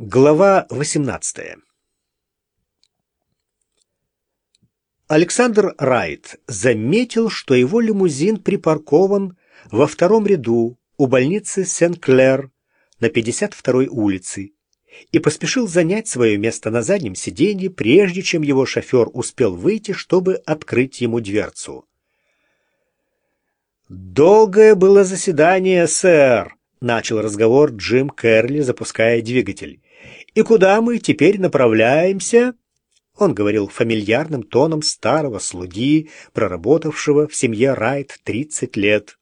Глава 18 Александр Райт заметил, что его лимузин припаркован во втором ряду у больницы Сен-Клер на 52-й улице и поспешил занять свое место на заднем сиденье, прежде чем его шофер успел выйти, чтобы открыть ему дверцу. «Долгое было заседание, сэр», — начал разговор Джим Керли, запуская двигатель. «И куда мы теперь направляемся?» Он говорил фамильярным тоном старого слуги, проработавшего в семье Райт 30 лет.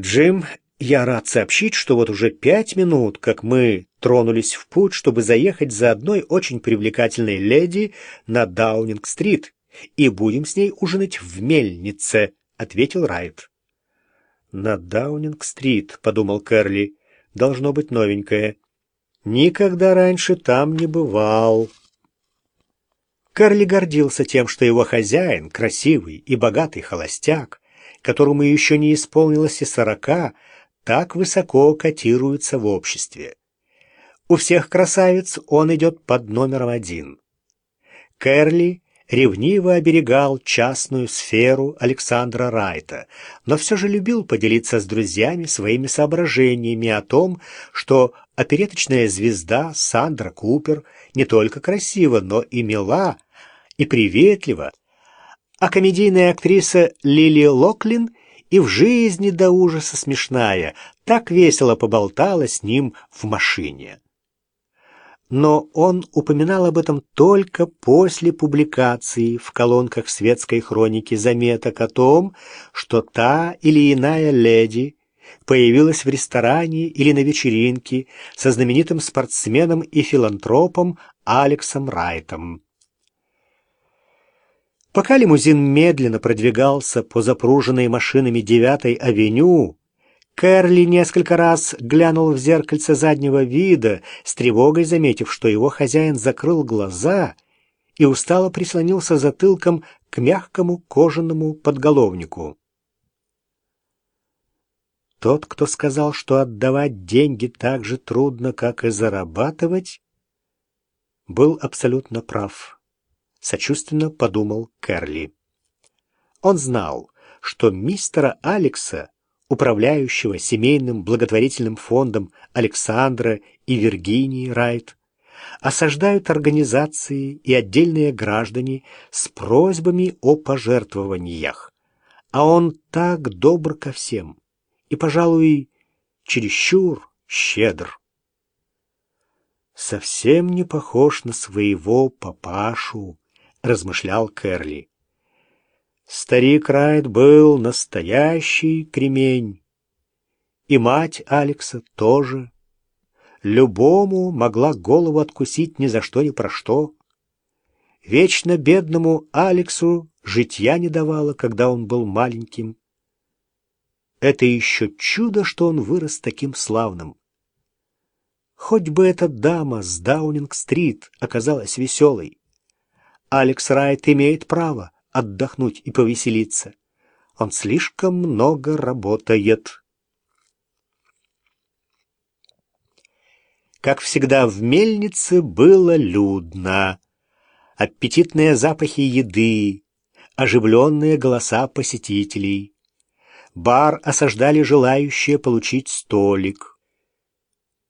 «Джим, я рад сообщить, что вот уже пять минут, как мы тронулись в путь, чтобы заехать за одной очень привлекательной леди на Даунинг-стрит, и будем с ней ужинать в мельнице», — ответил Райт. «На Даунинг-стрит», — подумал Кэрли, — «должно быть новенькое». Никогда раньше там не бывал. Карли гордился тем, что его хозяин, красивый и богатый холостяк, которому еще не исполнилось и сорока, так высоко котируется в обществе. У всех красавиц он идет под номером один. Кэрли ревниво оберегал частную сферу Александра Райта, но все же любил поделиться с друзьями своими соображениями о том, что опереточная звезда Сандра Купер не только красива, но и мила, и приветлива, а комедийная актриса Лили Локлин и в жизни до ужаса смешная, так весело поболтала с ним в машине но он упоминал об этом только после публикации в колонках светской хроники заметок о том, что та или иная леди появилась в ресторане или на вечеринке со знаменитым спортсменом и филантропом Алексом Райтом. Пока лимузин медленно продвигался по запруженной машинами девятой авеню, Кэрли несколько раз глянул в зеркальце заднего вида, с тревогой заметив, что его хозяин закрыл глаза и устало прислонился затылком к мягкому кожаному подголовнику. Тот, кто сказал, что отдавать деньги так же трудно, как и зарабатывать, был абсолютно прав. Сочувственно подумал Кэрли. Он знал, что мистера Алекса управляющего семейным благотворительным фондом Александра и Виргинии Райт, осаждают организации и отдельные граждане с просьбами о пожертвованиях. А он так добр ко всем и, пожалуй, чересчур щедр. «Совсем не похож на своего папашу», — размышлял Кэрли. Старик Райт был настоящий кремень. И мать Алекса тоже. Любому могла голову откусить ни за что ни про что. Вечно бедному Алексу житья не давала, когда он был маленьким. Это еще чудо, что он вырос таким славным. Хоть бы эта дама с Даунинг-стрит оказалась веселой. Алекс Райт имеет право отдохнуть и повеселиться. Он слишком много работает. Как всегда, в мельнице было людно. Аппетитные запахи еды, оживленные голоса посетителей. Бар осаждали желающие получить столик.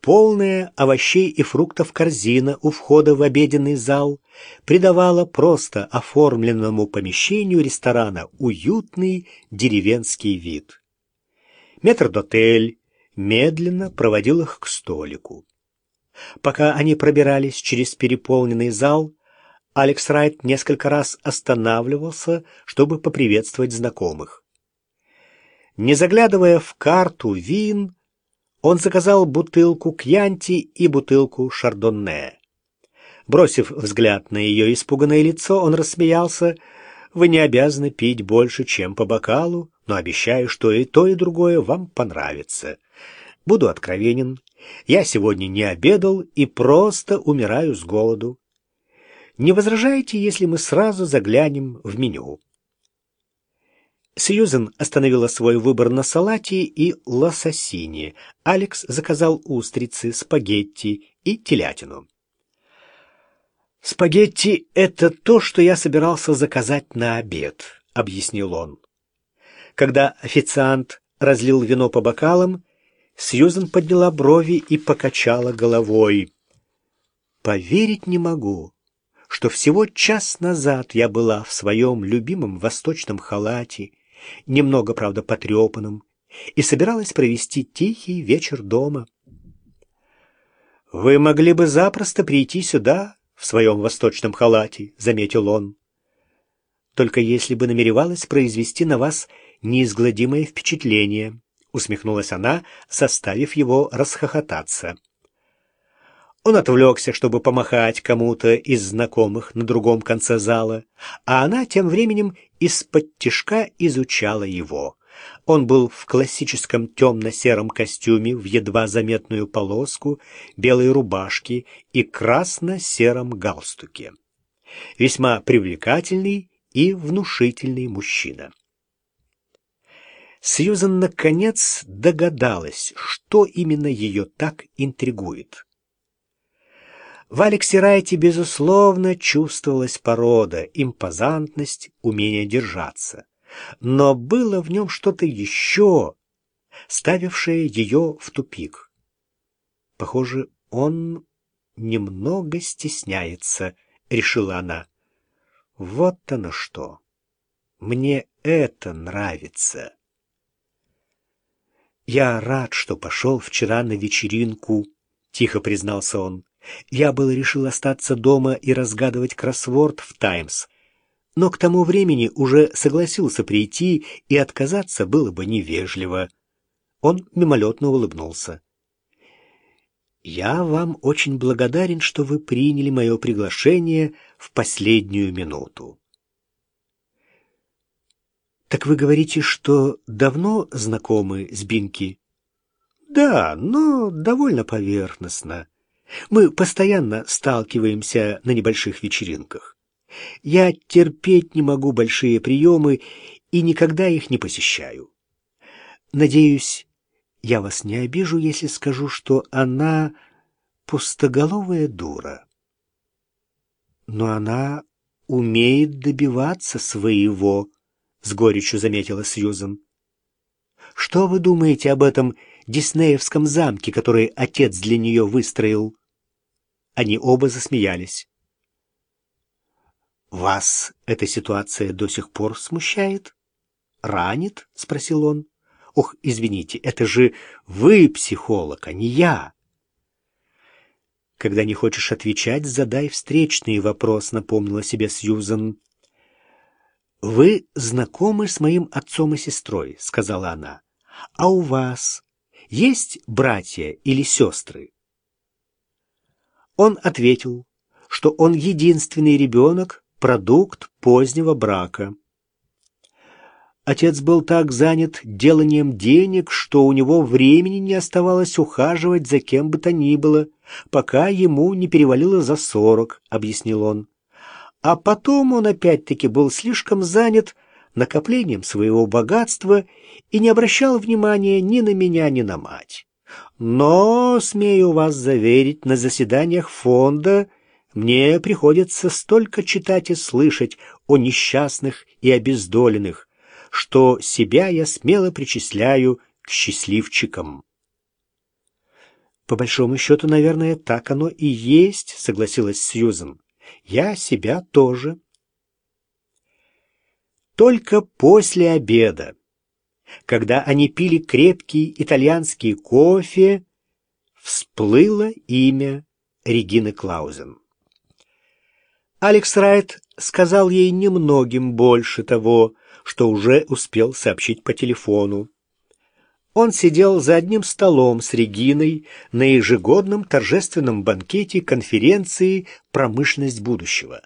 Полная овощей и фруктов корзина у входа в обеденный зал придавала просто оформленному помещению ресторана уютный деревенский вид. Метрдотель медленно проводил их к столику. Пока они пробирались через переполненный зал, Алекс Райт несколько раз останавливался, чтобы поприветствовать знакомых. Не заглядывая в карту вин, он заказал бутылку кьянти и бутылку шардонне. Бросив взгляд на ее испуганное лицо, он рассмеялся. «Вы не обязаны пить больше, чем по бокалу, но обещаю, что и то, и другое вам понравится. Буду откровенен. Я сегодня не обедал и просто умираю с голоду. Не возражаете, если мы сразу заглянем в меню?» Сьюзен остановила свой выбор на салате и лососине. Алекс заказал устрицы, спагетти и телятину. «Спагетти — это то, что я собирался заказать на обед», — объяснил он. Когда официант разлил вино по бокалам, Сьюзен подняла брови и покачала головой. «Поверить не могу, что всего час назад я была в своем любимом восточном халате, немного, правда, потрепанном, и собиралась провести тихий вечер дома. «Вы могли бы запросто прийти сюда в своем восточном халате», — заметил он. «Только если бы намеревалась произвести на вас неизгладимое впечатление», — усмехнулась она, заставив его расхохотаться. Он отвлекся, чтобы помахать кому-то из знакомых на другом конце зала, а она тем временем из-под тишка изучала его. Он был в классическом темно-сером костюме в едва заметную полоску, белой рубашке и красно-сером галстуке. Весьма привлекательный и внушительный мужчина. Сьюзан наконец догадалась, что именно ее так интригует. В Алексе Райте, безусловно, чувствовалась порода, импозантность, умение держаться. Но было в нем что-то еще, ставившее ее в тупик. Похоже, он немного стесняется, решила она. Вот оно что. Мне это нравится. Я рад, что пошел вчера на вечеринку, тихо признался он. Я было решил остаться дома и разгадывать кроссворд в «Таймс», но к тому времени уже согласился прийти, и отказаться было бы невежливо. Он мимолетно улыбнулся. «Я вам очень благодарен, что вы приняли мое приглашение в последнюю минуту». «Так вы говорите, что давно знакомы с Бинки?» «Да, но довольно поверхностно. Мы постоянно сталкиваемся на небольших вечеринках. Я терпеть не могу большие приемы и никогда их не посещаю. Надеюсь, я вас не обижу, если скажу, что она пустоголовая дура. Но она умеет добиваться своего, — с горечью заметила Сьюзен. Что вы думаете об этом диснеевском замке, который отец для нее выстроил? Они оба засмеялись. «Вас эта ситуация до сих пор смущает? Ранит?» — спросил он. «Ох, извините, это же вы психолог, а не я». «Когда не хочешь отвечать, задай встречный вопрос», — напомнила себе Сьюзан. «Вы знакомы с моим отцом и сестрой», — сказала она. «А у вас есть братья или сестры?» Он ответил, что он единственный ребенок, продукт позднего брака. Отец был так занят деланием денег, что у него времени не оставалось ухаживать за кем бы то ни было, пока ему не перевалило за сорок, — объяснил он. А потом он опять-таки был слишком занят накоплением своего богатства и не обращал внимания ни на меня, ни на мать. Но, смею вас заверить, на заседаниях фонда мне приходится столько читать и слышать о несчастных и обездоленных, что себя я смело причисляю к счастливчикам. По большому счету, наверное, так оно и есть, согласилась Сьюзен. Я себя тоже. Только после обеда когда они пили крепкий итальянский кофе, всплыло имя Регины Клаузен. Алекс Райт сказал ей немногим больше того, что уже успел сообщить по телефону. Он сидел за одним столом с Региной на ежегодном торжественном банкете конференции «Промышленность будущего».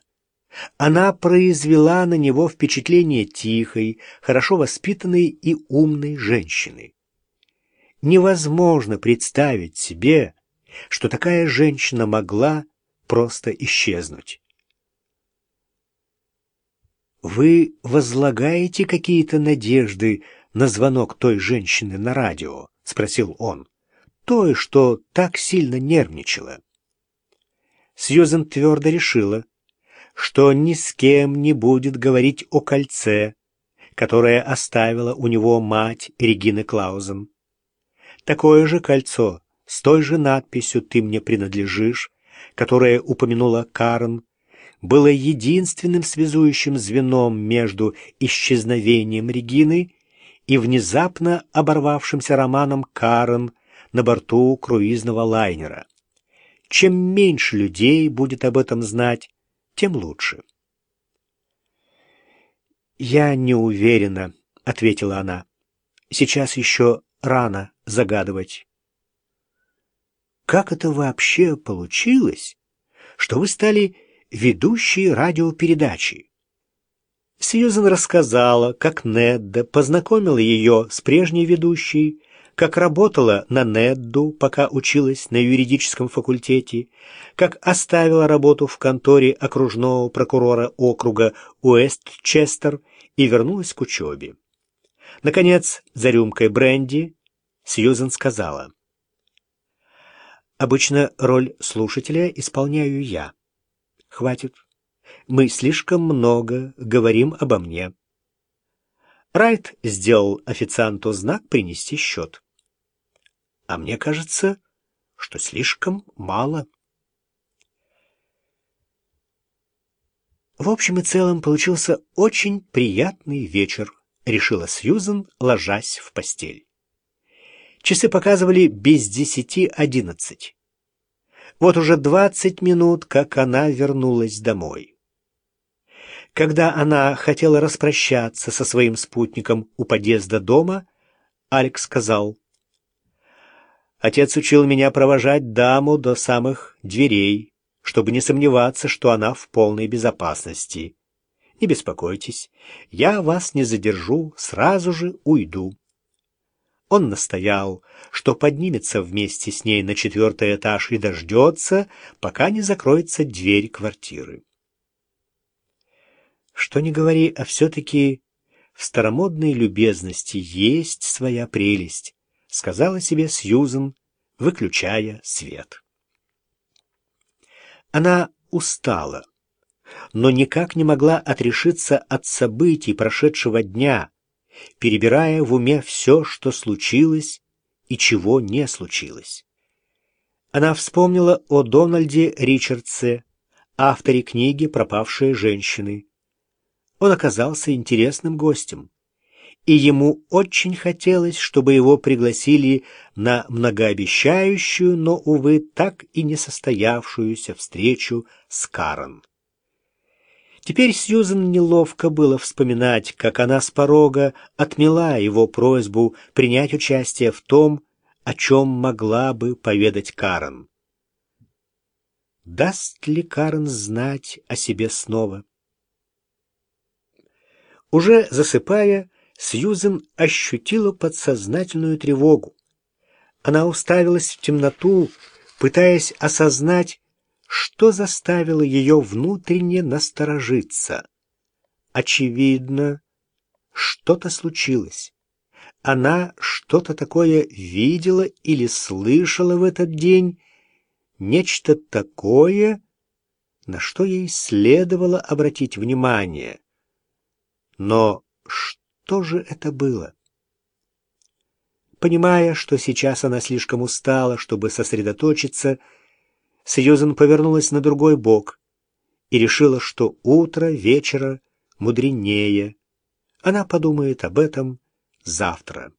Она произвела на него впечатление тихой, хорошо воспитанной и умной женщины. Невозможно представить себе, что такая женщина могла просто исчезнуть. «Вы возлагаете какие-то надежды на звонок той женщины на радио?» — спросил он. «Той, что так сильно нервничала». Сьюзен твердо решила, что ни с кем не будет говорить о кольце, которое оставила у него мать Регины Клаузен. Такое же кольцо с той же надписью «Ты мне принадлежишь», которое упомянула Карен, было единственным связующим звеном между исчезновением Регины и внезапно оборвавшимся романом Карен на борту круизного лайнера. Чем меньше людей будет об этом знать, тем лучше. «Я не уверена», — ответила она. «Сейчас еще рано загадывать». «Как это вообще получилось, что вы стали ведущей радиопередачи?» Сьюзен рассказала, как Недда познакомила ее с прежней ведущей, как работала на Недду, пока училась на юридическом факультете, как оставила работу в конторе окружного прокурора округа Уэстчестер и вернулась к учебе. Наконец, за рюмкой бренди Сьюзен сказала, «Обычно роль слушателя исполняю я. Хватит. Мы слишком много говорим обо мне». Райт сделал официанту знак принести счет. А мне кажется, что слишком мало. В общем и целом получился очень приятный вечер, решила Сьюзен, ложась в постель. Часы показывали без десяти одиннадцать. Вот уже двадцать минут, как она вернулась домой. Когда она хотела распрощаться со своим спутником у подъезда дома, Алекс сказал, Отец учил меня провожать даму до самых дверей, чтобы не сомневаться, что она в полной безопасности. Не беспокойтесь, я вас не задержу, сразу же уйду. Он настоял, что поднимется вместе с ней на четвертый этаж и дождется, пока не закроется дверь квартиры. Что ни говори, а все-таки в старомодной любезности есть своя прелесть, сказала себе Сьюзен, выключая свет. Она устала, но никак не могла отрешиться от событий прошедшего дня, перебирая в уме все, что случилось и чего не случилось. Она вспомнила о Дональде Ричардсе, авторе книги «Пропавшие женщины». Он оказался интересным гостем и ему очень хотелось, чтобы его пригласили на многообещающую, но, увы, так и не состоявшуюся встречу с Карен. Теперь Сьюзен неловко было вспоминать, как она с порога отмела его просьбу принять участие в том, о чем могла бы поведать Карен. Даст ли Карен знать о себе снова? Уже засыпая, Сьюзен ощутила подсознательную тревогу. Она уставилась в темноту, пытаясь осознать, что заставило ее внутренне насторожиться. Очевидно, что-то случилось. Она что-то такое видела или слышала в этот день, нечто такое, на что ей следовало обратить внимание. Но что? Что же это было? Понимая, что сейчас она слишком устала, чтобы сосредоточиться, Сьюзен повернулась на другой бок и решила, что утро вечера мудренее. Она подумает об этом завтра.